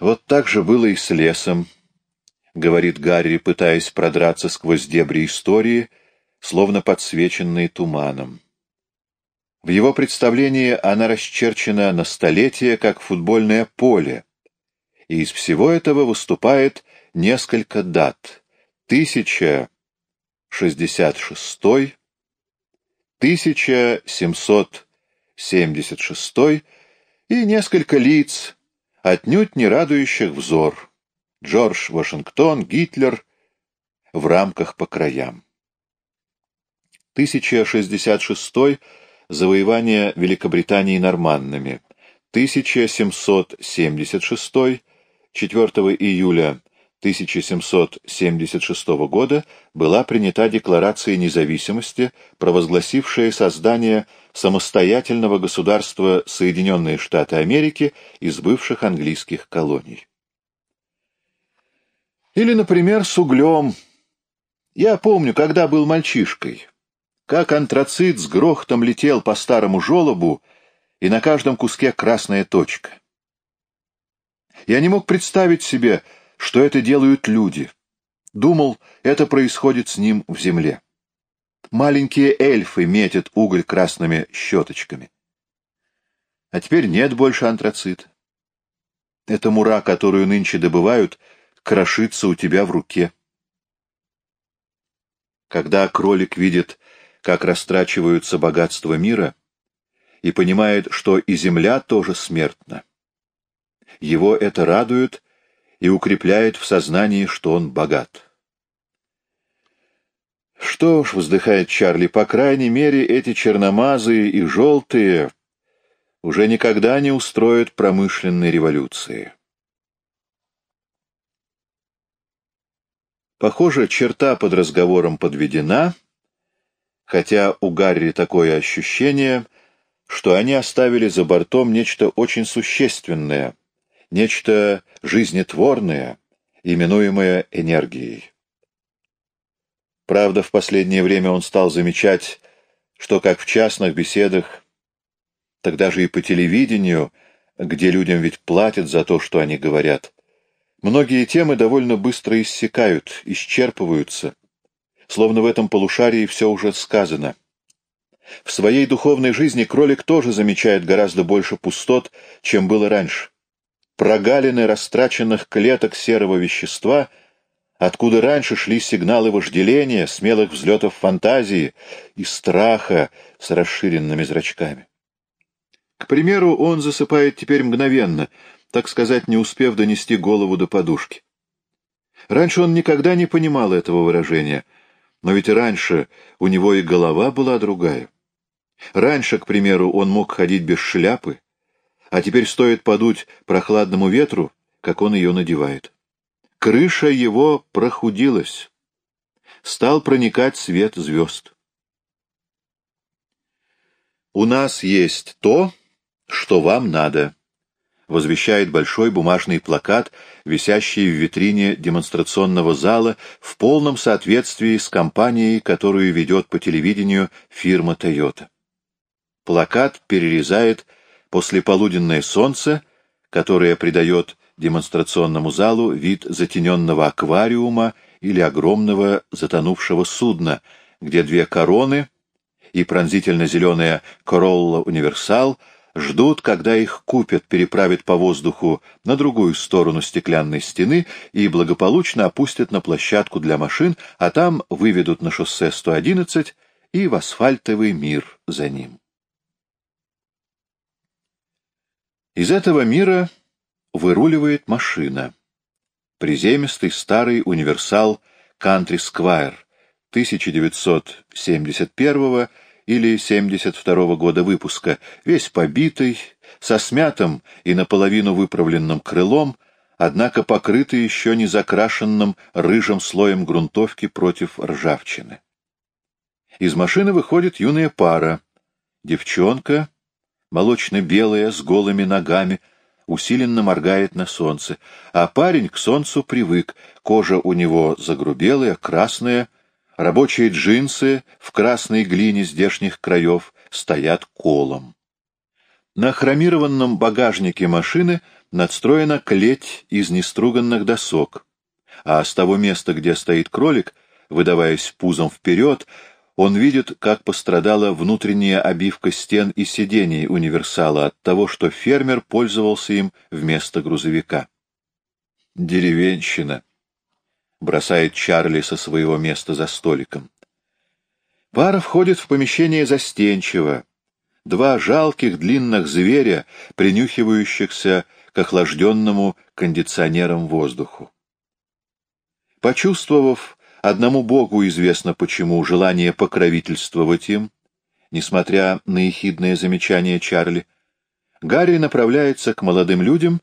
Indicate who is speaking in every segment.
Speaker 1: Вот так же было и с лесом, — говорит Гарри, пытаясь продраться сквозь дебри истории, словно подсвеченные туманом. В его представлении она расчерчена на столетие, как футбольное поле, и из всего этого выступает несколько дат. 1066, 1776 и несколько лиц, отнюдь не радующих взор. Джордж Вашингтон, Гитлер в рамках по краям. 1066 завоевание Великобритании норманнами. 1776 4 июля 1776 года была принята Декларация независимости, провозгласившая создание самостоятельного государства Соединенные Штаты Америки из бывших английских колоний. Или, например, с углем. Я помню, когда был мальчишкой, как антрацит с грохотом летел по старому желобу, и на каждом куске красная точка. Я не мог представить себе, что это делают люди. Думал, это происходит с ним в земле. Маленькие эльфы метят уголь красными щеточками. А теперь нет больше антрацита. Эта мура, которую нынче добывают, крошится у тебя в руке. Когда кролик видит, как растрачиваются богатства мира, и понимает, что и земля тоже смертна, его это радует и укрепляет в сознании, что он богат. Что ж, вздыхает Чарли, по крайней мере, эти черномазые и желтые уже никогда не устроят промышленной революции. Похоже, черта под разговором подведена, хотя у Гарри такое ощущение, что они оставили за бортом нечто очень существенное — нечто жизнетворное, именуемое энергией. Правда, в последнее время он стал замечать, что как в частных беседах, тогда же и по телевидению, где людям ведь платят за то, что они говорят, многие темы довольно быстро иссякают, исчерпываются, словно в этом полушарии все уже сказано. В своей духовной жизни кролик тоже замечает гораздо больше пустот, чем было раньше прогалины растраченных клеток серого вещества, откуда раньше шли сигналы вожделения, смелых взлетов фантазии и страха с расширенными зрачками. К примеру, он засыпает теперь мгновенно, так сказать, не успев донести голову до подушки. Раньше он никогда не понимал этого выражения, но ведь раньше у него и голова была другая. Раньше, к примеру, он мог ходить без шляпы, а теперь стоит подуть прохладному ветру, как он ее надевает. Крыша его прохудилась. Стал проникать свет звезд. «У нас есть то, что вам надо», — возвещает большой бумажный плакат, висящий в витрине демонстрационного зала в полном соответствии с компанией, которую ведет по телевидению фирма «Тойота». Плакат перерезает послеполуденное солнце, которое придает демонстрационному залу вид затененного аквариума или огромного затонувшего судна, где две короны и пронзительно-зеленая Королла Универсал ждут, когда их купят, переправят по воздуху на другую сторону стеклянной стены и благополучно опустят на площадку для машин, а там выведут на шоссе 111 и в асфальтовый мир за ним. Из этого мира выруливает машина. Приземистый старый универсал Country Squire 1971 или 72 года выпуска, весь побитый, со смятым и наполовину выправленным крылом, однако покрытый еще не закрашенным рыжим слоем грунтовки против ржавчины. Из машины выходит юная пара, девчонка молочно-белая, с голыми ногами, усиленно моргает на солнце, а парень к солнцу привык, кожа у него загрубелая, красная, рабочие джинсы в красной глине здешних краев стоят колом. На хромированном багажнике машины надстроена клеть из неструганных досок, а с того места, где стоит кролик, выдаваясь пузом вперед, он видит, как пострадала внутренняя обивка стен и сидений универсала от того, что фермер пользовался им вместо грузовика. «Деревенщина», — бросает Чарли со своего места за столиком. Пара входит в помещение застенчиво, два жалких длинных зверя, принюхивающихся к охлажденному кондиционером воздуху. Почувствовав, одному Богу известно почему, желание покровительствовать им, несмотря на ехидное замечание Чарли, Гарри направляется к молодым людям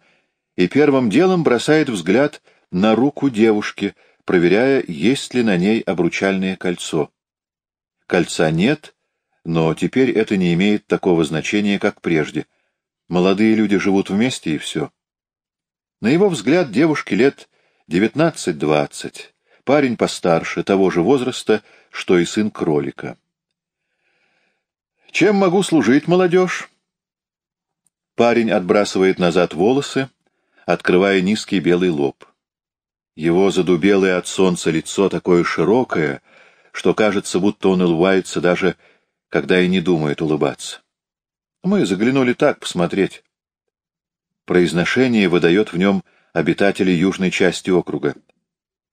Speaker 1: и первым делом бросает взгляд на руку девушки, проверяя, есть ли на ней обручальное кольцо. Кольца нет, но теперь это не имеет такого значения, как прежде. Молодые люди живут вместе, и все. На его взгляд девушке лет девятнадцать-двадцать, парень постарше, того же возраста, что и сын кролика. «Чем могу служить, молодежь?» Парень отбрасывает назад волосы, открывая низкий белый лоб. Его задубелое от солнца лицо такое широкое, что кажется, будто он улыбается даже когда и не думает улыбаться. Мы заглянули так, посмотреть. Произношение выдает в нем обитатели южной части округа.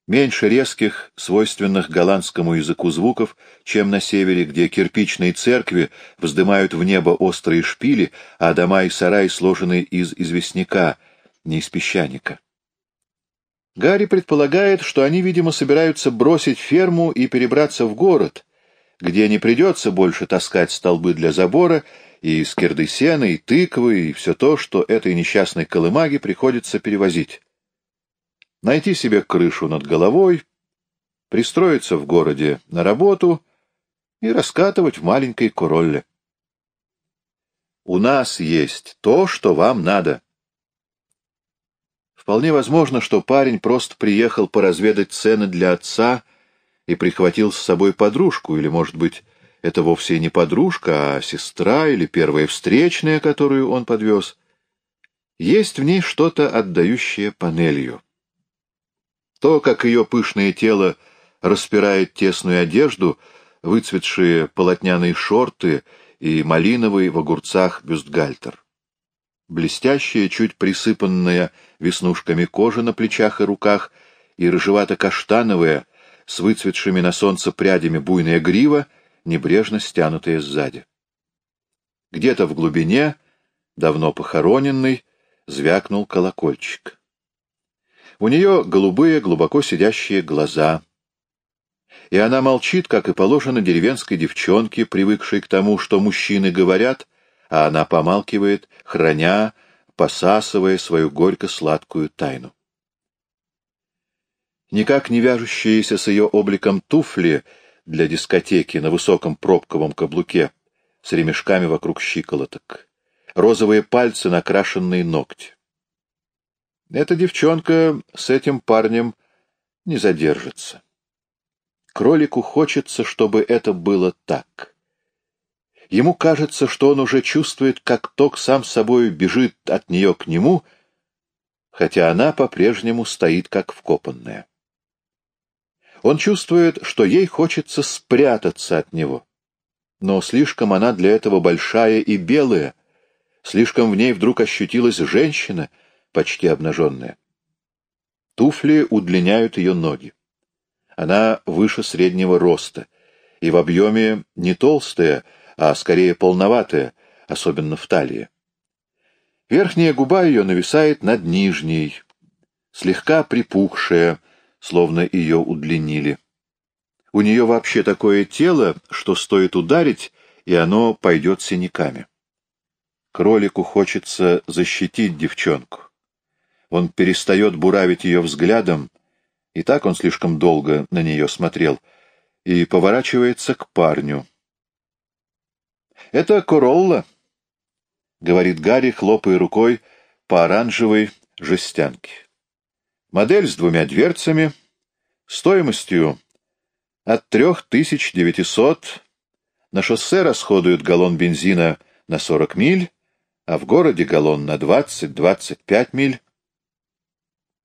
Speaker 1: Меньше резких, свойственных голландскому языку звуков, чем на севере, где кирпичные церкви вздымают в небо острые шпили, а дома и сараи сложены из известняка, не из песчаника. Гарри предполагает, что они, видимо, собираются бросить ферму и перебраться в город — где не придется больше таскать столбы для забора и скирды сена, и тыквы, и все то, что этой несчастной колымаге приходится перевозить. Найти себе крышу над головой, пристроиться в городе на работу и раскатывать в маленькой королле. У нас есть то, что вам надо. Вполне возможно, что парень просто приехал поразведать цены для отца и прихватил с собой подружку, или, может быть, это вовсе не подружка, а сестра или первая встречная, которую он подвез. Есть в ней что-то отдающее панелью. То, как ее пышное тело распирает тесную одежду, выцветшие полотняные шорты и малиновый в огурцах бюстгальтер. Блестящая, чуть присыпанная веснушками кожа на плечах и руках и рыжевато-каштановая, с выцветшими на солнце прядями буйная грива, небрежно стянутая сзади. Где-то в глубине, давно похороненный, звякнул колокольчик. У нее голубые, глубоко сидящие глаза. И она молчит, как и положено деревенской девчонке, привыкшей к тому, что мужчины говорят, а она помалкивает, храня, посасывая свою горько-сладкую тайну никак не вяжущиеся с ее обликом туфли для дискотеки на высоком пробковом каблуке с ремешками вокруг щиколоток, розовые пальцы, накрашенные ногти. Эта девчонка с этим парнем не задержится. Кролику хочется, чтобы это было так. Ему кажется, что он уже чувствует, как ток сам собой бежит от нее к нему, хотя она по-прежнему стоит как вкопанная. Он чувствует, что ей хочется спрятаться от него. Но слишком она для этого большая и белая, слишком в ней вдруг ощутилась женщина, почти обнаженная. Туфли удлиняют ее ноги. Она выше среднего роста, и в объеме не толстая, а скорее полноватая, особенно в талии. Верхняя губа ее нависает над нижней, слегка припухшая, словно ее удлинили. У нее вообще такое тело, что стоит ударить, и оно пойдет синяками. Кролику хочется защитить девчонку. Он перестает буравить ее взглядом, и так он слишком долго на нее смотрел, и поворачивается к парню. «Это Королла», — говорит Гарри, хлопая рукой по оранжевой жестянке. Модель с двумя дверцами, стоимостью от 3900, на шоссе расходуют галлон бензина на 40 миль, а в городе галлон на 20-25 миль.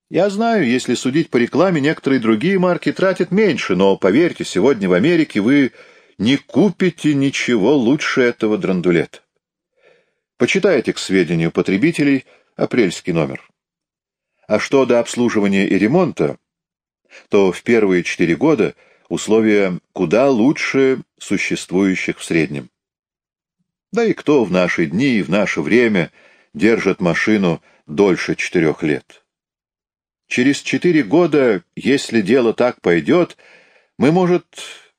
Speaker 1: Я знаю, если судить по рекламе, некоторые другие марки тратят меньше, но, поверьте, сегодня в Америке вы не купите ничего лучше этого драндулета. Почитайте к сведению потребителей апрельский номер. А что до обслуживания и ремонта, то в первые четыре года условия куда лучше существующих в среднем. Да и кто в наши дни и в наше время держит машину дольше четырех лет? Через четыре года, если дело так пойдет, мы, может,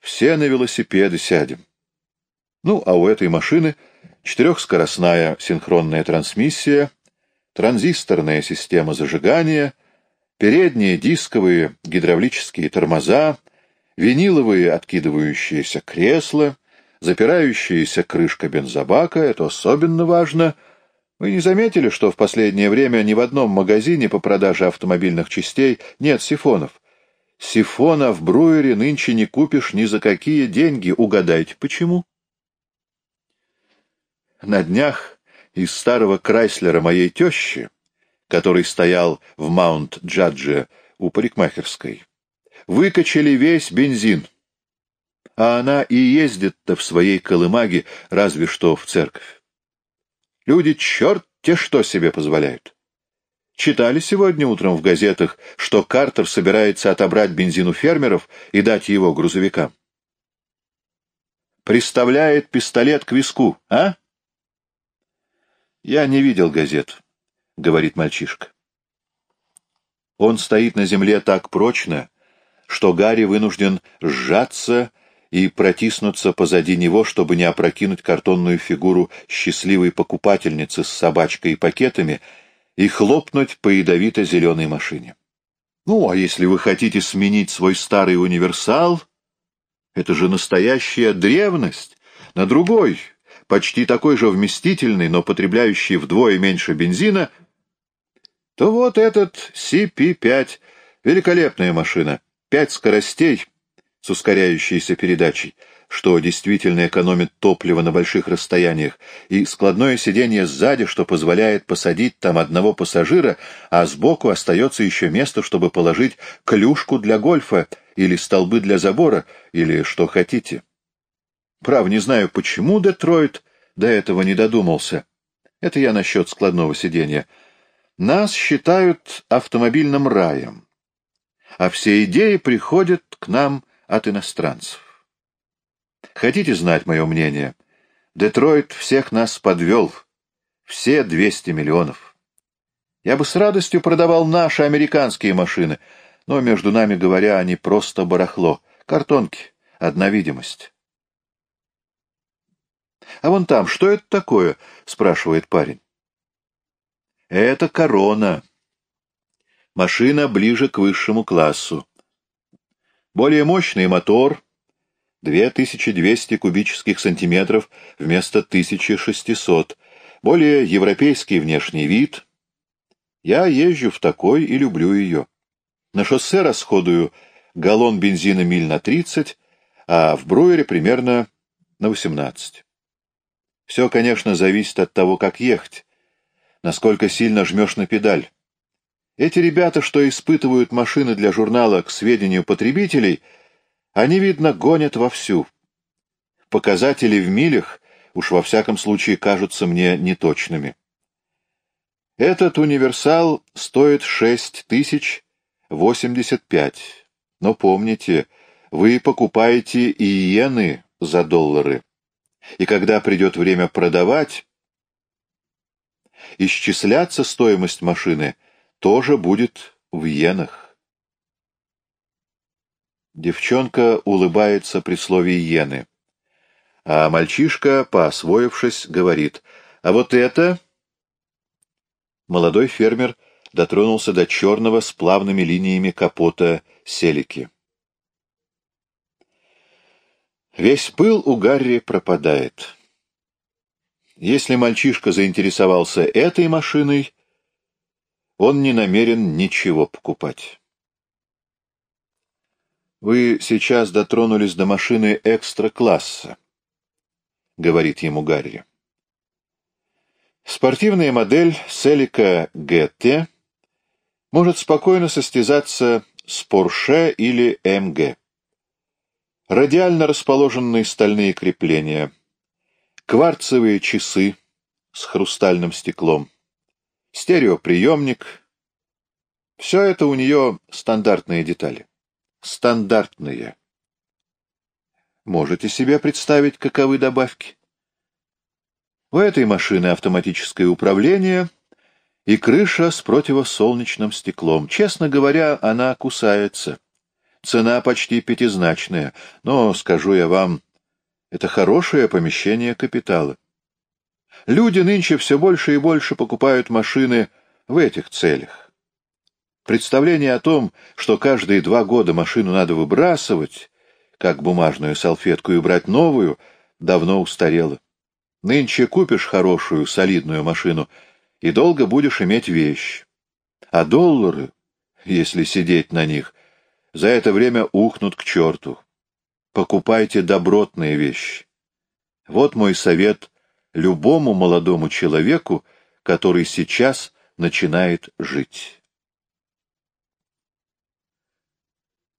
Speaker 1: все на велосипеды сядем. Ну, а у этой машины четырехскоростная синхронная трансмиссия, транзисторная система зажигания, передние дисковые гидравлические тормоза, виниловые откидывающиеся кресла, запирающаяся крышка бензобака — это особенно важно — вы не заметили, что в последнее время ни в одном магазине по продаже автомобильных частей нет сифонов? Сифона в Бруере нынче не купишь ни за какие деньги. Угадайте, почему? На днях из старого Крайслера моей тещи, который стоял в Маунт-Джадже у парикмахерской, выкачали весь бензин. А она и ездит-то в своей колымаге разве что в церковь. Люди черт-те что себе позволяют. Читали сегодня утром в газетах, что Картер собирается отобрать бензин у фермеров и дать его грузовикам. Приставляет пистолет к виску, а? Я не видел газет, — говорит мальчишка. Он стоит на земле так прочно, что Гарри вынужден сжаться и протиснуться позади него, чтобы не опрокинуть картонную фигуру счастливой покупательницы с собачкой и пакетами и хлопнуть по ядовито-зеленой машине. Ну, а если вы хотите сменить свой старый универсал, это же настоящая древность, на другой, почти такой же вместительный, но потребляющий вдвое меньше бензина, то вот этот CP5 — великолепная машина, пять скоростей — с ускоряющейся передачей, что действительно экономит топливо на больших расстояниях, и складное сиденье сзади, что позволяет посадить там одного пассажира, а сбоку остается еще место, чтобы положить клюшку для гольфа или столбы для забора, или что хотите. Прав, не знаю, почему Детройт до этого не додумался. Это я насчет складного сиденья. Нас считают автомобильным раем, а все идеи приходят к нам от иностранцев. Хотите знать мое мнение? Детройт всех нас подвел. Все 200 миллионов. Я бы с радостью продавал наши американские машины, но, между нами говоря, они просто барахло. Картонки, одна видимость. — А вон там, что это такое? — спрашивает парень. — Это корона. Машина ближе к высшему классу. Более мощный мотор, 2200 кубических сантиметров вместо 1600, более европейский внешний вид. Я езжу в такой и люблю ее. На шоссе расходую галлон бензина миль на 30, а в Бруере примерно на 18. Все, конечно, зависит от того, как ехать, насколько сильно жмешь на педаль. Эти ребята, что испытывают машины для журнала к сведению потребителей, они, видно, гонят вовсю. Показатели в милях уж во всяком случае кажутся мне неточными. Этот универсал стоит шесть тысяч восемьдесят пять. Но помните, вы покупаете иены за доллары. И когда придет время продавать, исчисляться стоимость машины — тоже будет в иенах. Девчонка улыбается при слове «иены». А мальчишка, поосвоившись, говорит, «А вот это...» Молодой фермер дотронулся до черного с плавными линиями капота селики. Весь пыл у Гарри пропадает. Если мальчишка заинтересовался этой машиной, он не намерен ничего покупать. «Вы сейчас дотронулись до машины экстра-класса», — говорит ему Гарри. Спортивная модель Селика ГТ может спокойно состязаться с Porsche или МГ. Радиально расположенные стальные крепления, кварцевые часы с хрустальным стеклом, стереоприемник — все это у нее стандартные детали. Стандартные. Можете себе представить, каковы добавки? У этой машины автоматическое управление и крыша с противосолнечным стеклом. Честно говоря, она кусается. Цена почти пятизначная, но, скажу я вам, это хорошее помещение капитала. Люди нынче все больше и больше покупают машины в этих целях. Представление о том, что каждые два года машину надо выбрасывать, как бумажную салфетку, и брать новую, давно устарело. Нынче купишь хорошую, солидную машину и долго будешь иметь вещь. А доллары, если сидеть на них, за это время ухнут к черту. Покупайте добротные вещи. Вот мой совет любому молодому человеку, который сейчас начинает жить.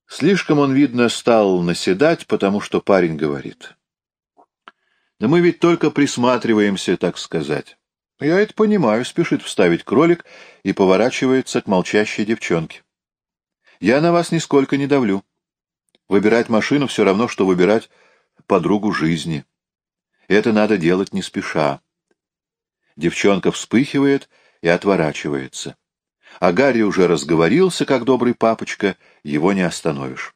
Speaker 1: Слишком он, видно, стал наседать, потому что парень говорит. Да мы ведь только присматриваемся, так сказать. Я это понимаю, спешит вставить кролик и поворачивается к молчащей девчонке. Я на вас нисколько не давлю. Выбирать машину все равно, что выбирать подругу жизни. Это надо делать не спеша. Девчонка вспыхивает и отворачивается. А Гарри уже разговорился, как добрый папочка, его не остановишь.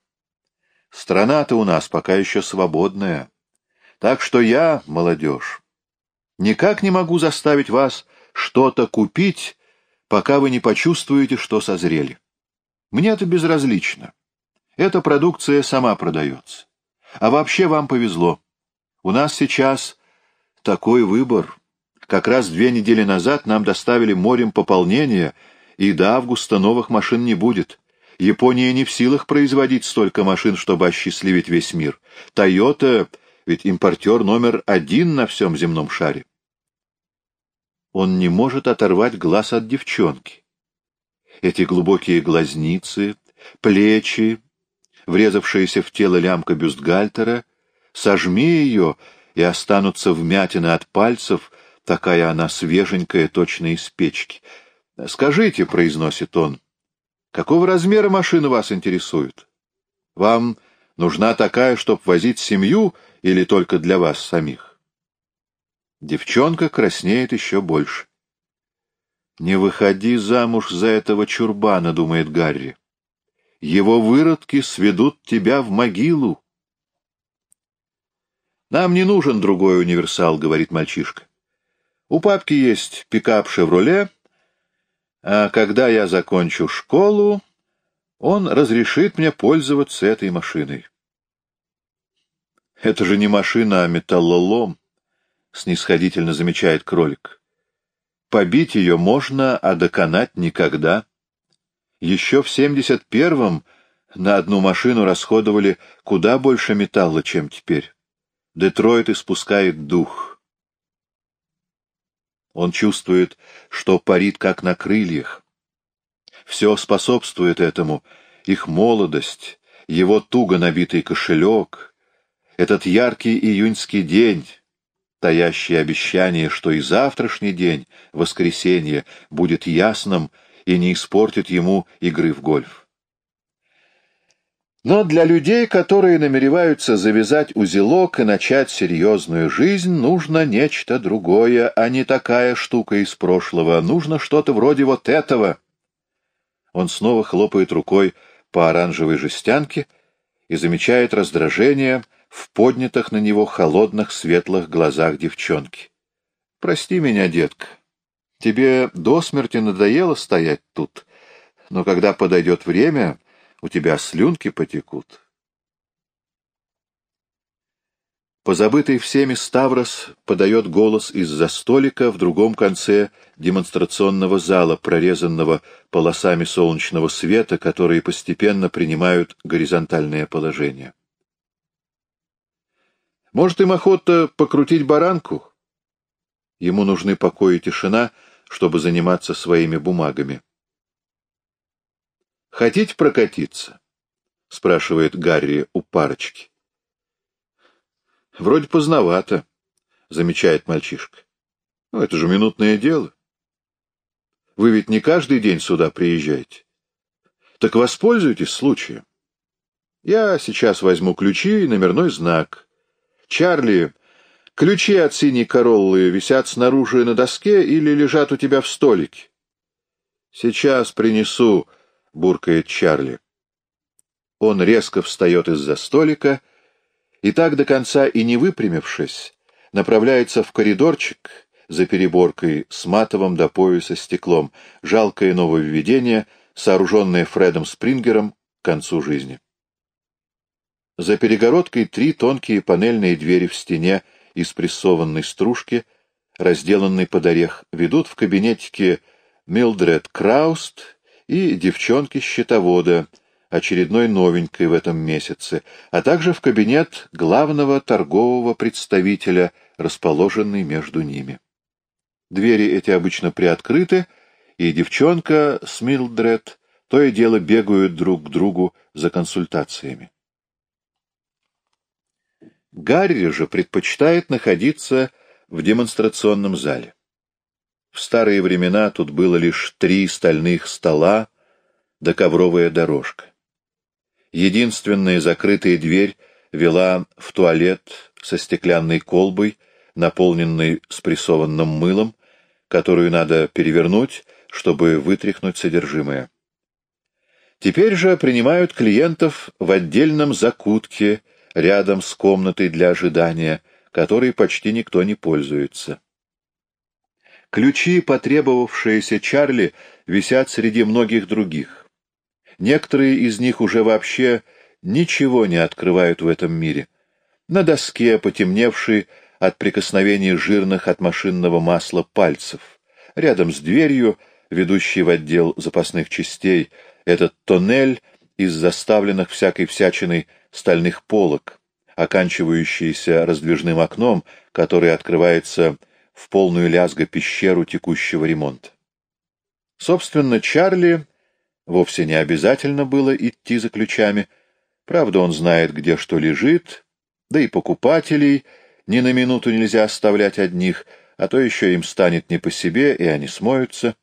Speaker 1: Страна-то у нас пока еще свободная. Так что я, молодежь, никак не могу заставить вас что-то купить, пока вы не почувствуете, что созрели. Мне это безразлично. Эта продукция сама продается. А вообще вам повезло. У нас сейчас такой выбор. Как раз две недели назад нам доставили морем пополнение, и до августа новых машин не будет. Япония не в силах производить столько машин, чтобы осчастливить весь мир. Тойота ведь импортер номер один на всем земном шаре. Он не может оторвать глаз от девчонки. Эти глубокие глазницы, плечи, врезавшиеся в тело лямка бюстгальтера, сожми ее, и останутся вмятины от пальцев, такая она свеженькая, точно из печки. «Скажите», — произносит он, — «какого размера машина вас интересует? Вам нужна такая, чтобы возить семью или только для вас самих? Девчонка краснеет еще больше. «Не выходи замуж за этого чурбана», — думает Гарри. «Его выродки сведут тебя в могилу». «Нам не нужен другой универсал», — говорит мальчишка. «У папки есть пикап «Шевроле», а когда я закончу школу, он разрешит мне пользоваться этой машиной. Это же не машина, а металлолом, — снисходительно замечает кролик. Побить ее можно, а доконать никогда. Еще в семьдесят первом на одну машину расходовали куда больше металла, чем теперь. Детройт испускает дух. Он чувствует, что парит как на крыльях. Все способствует этому, их молодость, его туго набитый кошелек — этот яркий июньский день, таящий обещание, что и завтрашний день, воскресенье, будет ясным и не испортит ему игры в гольф. Но для людей, которые намереваются завязать узелок и начать серьезную жизнь, нужно нечто другое, а не такая штука из прошлого. Нужно что-то вроде вот этого. Он снова хлопает рукой по оранжевой жестянке и замечает раздражение, в поднятых на него холодных светлых глазах девчонки. «Прости меня, детка. Тебе до смерти надоело стоять тут, но когда подойдет время, у тебя слюнки потекут». Позабытый всеми Ставрос подает голос из-за столика в другом конце демонстрационного зала, прорезанного полосами солнечного света, которые постепенно принимают горизонтальное положение. Может, им охота покрутить баранку? Ему нужны покой и тишина, чтобы заниматься своими бумагами. «Хотите прокатиться?» — спрашивает Гарри у парочки. «Вроде поздновато», — замечает мальчишка. «Ну, это же минутное дело. Вы ведь не каждый день сюда приезжаете. Так воспользуйтесь случаем. Я сейчас возьму ключи и номерной знак. Чарли, ключи от синей короллы висят снаружи на доске или лежат у тебя в столике? Сейчас принесу, буркает Чарли. Он резко встает из-за столика и так до конца и не выпрямившись, направляется в коридорчик за переборкой с матовым до пояса стеклом, жалкое нововведение, сооруженное Фредом Спрингером к концу жизни. За перегородкой три тонкие панельные двери в стене из прессованной стружки, разделанной под орех, ведут в кабинетике Милдред Крауст и девчонки-счетовода, очередной новенькой в этом месяце, а также в кабинет главного торгового представителя, расположенный между ними. Двери эти обычно приоткрыты, и девчонка с Милдред то и дело бегают друг к другу за консультациями. Гарри же предпочитает находиться в демонстрационном зале. В старые времена тут было лишь три стальных стола да ковровая дорожка. Единственная закрытая дверь вела в туалет со стеклянной колбой, наполненной спрессованным мылом, которую надо перевернуть, чтобы вытряхнуть содержимое. Теперь же принимают клиентов в отдельном закутке рядом с комнатой для ожидания, которой почти никто не пользуется. Ключи, потребовавшиеся Чарли, висят среди многих других. Некоторые из них уже вообще ничего не открывают в этом мире. На доске, потемневшей от прикосновения жирных от машинного масла пальцев. Рядом с дверью, ведущей в отдел запасных частей, этот тоннель из заставленных всякой всячиной стальных полок, оканчивающийся раздвижным окном, которое открывается в полную лязго пещеру текущего ремонта. Собственно, Чарли вовсе не обязательно было идти за ключами, правда, он знает, где что лежит, да и покупателей ни на минуту нельзя оставлять одних, а то еще им станет не по себе, и они смоются.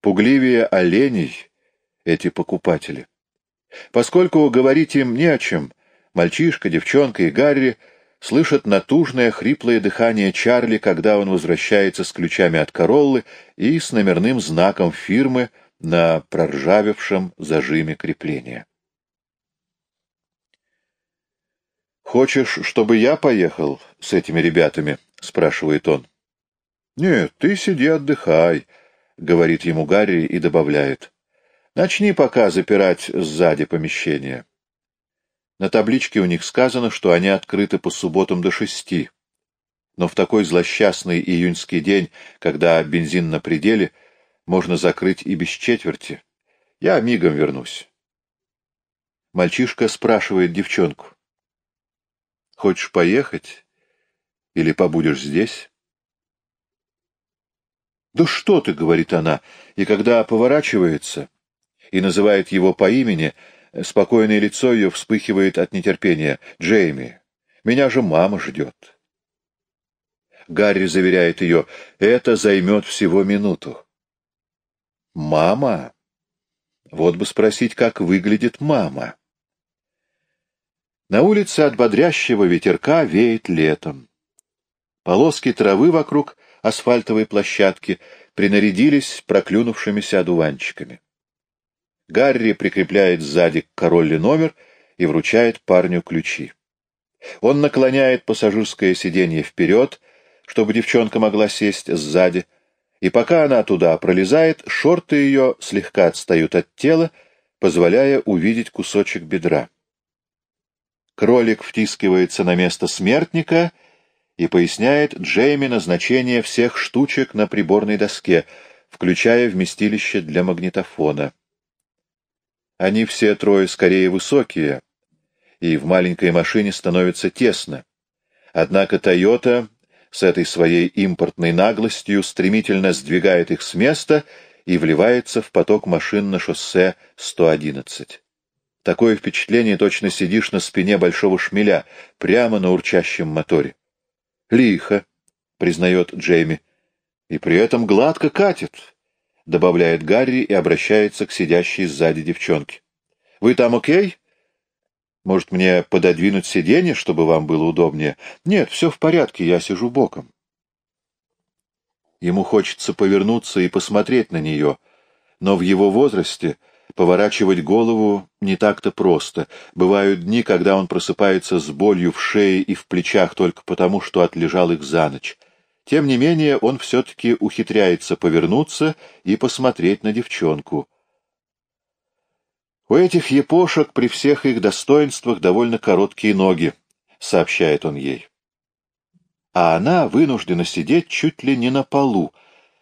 Speaker 1: Пугливее оленей эти покупатели. Поскольку говорить им не о чем, мальчишка, девчонка и Гарри слышат натужное хриплое дыхание Чарли, когда он возвращается с ключами от Короллы и с номерным знаком фирмы на проржавевшем зажиме крепления. «Хочешь, чтобы я поехал с этими ребятами?» — спрашивает он. «Нет, ты сиди отдыхай», — говорит ему Гарри и добавляет. Начни пока запирать сзади помещение. На табличке у них сказано, что они открыты по субботам до шести. Но в такой злосчастный июньский день, когда бензин на пределе, можно закрыть и без четверти. Я мигом вернусь. Мальчишка спрашивает девчонку. Хочешь поехать? Или побудешь здесь? «Да что ты!» — говорит она, и когда поворачивается, и называет его по имени, спокойное лицо ее вспыхивает от нетерпения. «Джейми, меня же мама ждет». Гарри заверяет ее, это займет всего минуту. «Мама?» Вот бы спросить, как выглядит мама. На улице от бодрящего ветерка веет летом. Полоски травы вокруг асфальтовой площадки принарядились проклюнувшимися одуванчиками. Гарри прикрепляет сзади к королле номер и вручает парню ключи. Он наклоняет пассажирское сиденье вперед, чтобы девчонка могла сесть сзади, и пока она туда пролезает, шорты ее слегка отстают от тела, позволяя увидеть кусочек бедра. Кролик втискивается на место смертника и поясняет Джейми назначение всех штучек на приборной доске, включая вместилище для магнитофона. Они все трое скорее высокие, и в маленькой машине становится тесно. Однако «Тойота» с этой своей импортной наглостью стремительно сдвигает их с места и вливается в поток машин на шоссе 111. Такое впечатление точно сидишь на спине большого шмеля, прямо на урчащем моторе. «Лихо», — признает Джейми, — «и при этом гладко катит», — добавляет Гарри и обращается к сидящей сзади девчонке. «Вы там окей?» Может, мне пододвинуть сиденье, чтобы вам было удобнее? Нет, все в порядке, я сижу боком. Ему хочется повернуться и посмотреть на нее, но в его возрасте поворачивать голову не так-то просто. Бывают дни, когда он просыпается с болью в шее и в плечах только потому, что отлежал их за ночь. Тем не менее, он все-таки ухитряется повернуться и посмотреть на девчонку. У этих епошек при всех их достоинствах довольно короткие ноги, сообщает он ей. А она вынуждена сидеть чуть ли не на полу,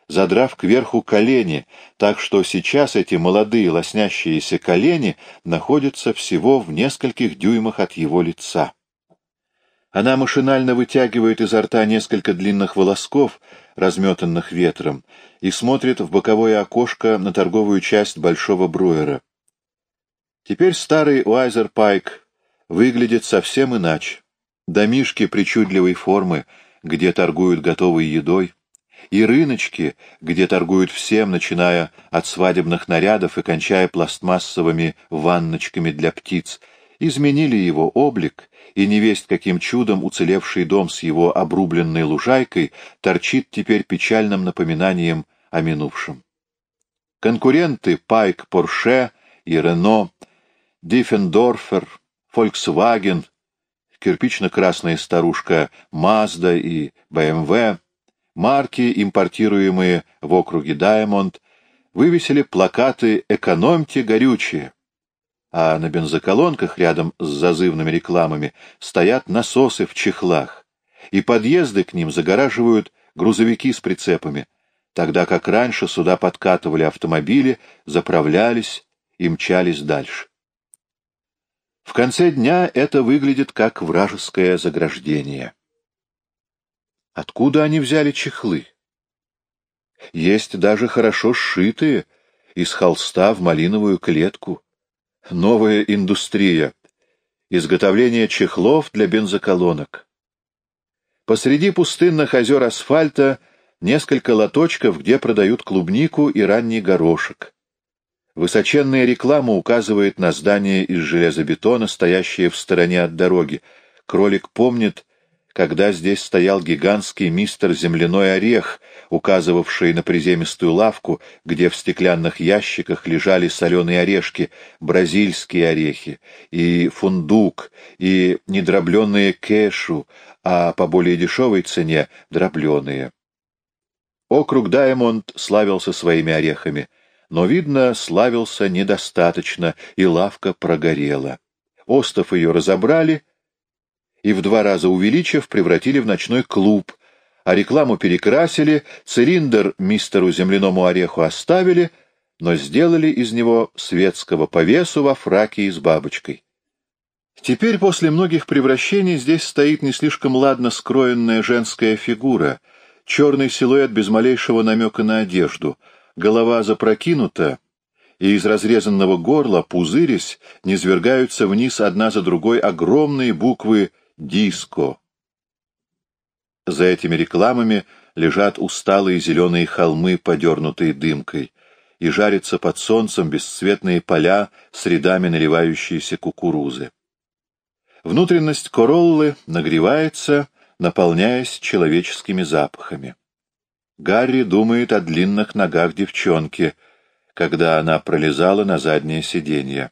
Speaker 1: задрав кверху колени, так что сейчас эти молодые лоснящиеся колени находятся всего в нескольких дюймах от его лица. Она машинально вытягивает изо рта несколько длинных волосков, разметанных ветром, и смотрит в боковое окошко на торговую часть большого бруера. Теперь старый Уайзер Пайк выглядит совсем иначе. Домишки причудливой формы, где торгуют готовой едой, и рыночки, где торгуют всем, начиная от свадебных нарядов и кончая пластмассовыми ванночками для птиц, изменили его облик, и невесть каким чудом уцелевший дом с его обрубленной лужайкой торчит теперь печальным напоминанием о минувшем. Конкуренты Пайк, Порше и Рено Диффендорфер, Volkswagen, кирпично-красная старушка Mazda и BMW, марки, импортируемые в округе Даймонд, вывесили плакаты «Экономьте горючее», а на бензоколонках рядом с зазывными рекламами стоят насосы в чехлах, и подъезды к ним загораживают грузовики с прицепами, тогда как раньше сюда подкатывали автомобили, заправлялись и мчались дальше. В конце дня это выглядит как вражеское заграждение. Откуда они взяли чехлы? Есть даже хорошо сшитые, из холста в малиновую клетку. Новая индустрия. Изготовление чехлов для бензоколонок. Посреди пустынных озер асфальта несколько лоточков, где продают клубнику и ранний горошек. Высоченная реклама указывает на здание из железобетона, стоящее в стороне от дороги. Кролик помнит, когда здесь стоял гигантский мистер земляной орех, указывавший на приземистую лавку, где в стеклянных ящиках лежали соленые орешки, бразильские орехи, и фундук, и недробленные кэшу, а по более дешевой цене — дробленые. Округ Даймонд славился своими орехами — но, видно, славился недостаточно, и лавка прогорела. Остов ее разобрали и, в два раза увеличив, превратили в ночной клуб, а рекламу перекрасили, цилиндр мистеру земляному ореху оставили, но сделали из него светского повесу во фраке с бабочкой. Теперь после многих превращений здесь стоит не слишком ладно скроенная женская фигура, черный силуэт без малейшего намека на одежду — голова запрокинута, и из разрезанного горла, пузырясь, низвергаются вниз одна за другой огромные буквы «Диско». За этими рекламами лежат усталые зеленые холмы, подернутые дымкой, и жарятся под солнцем бесцветные поля с рядами наливающейся кукурузы. Внутренность короллы нагревается, наполняясь человеческими запахами. Гарри думает о длинных ногах девчонки, когда она пролезала на заднее сиденье.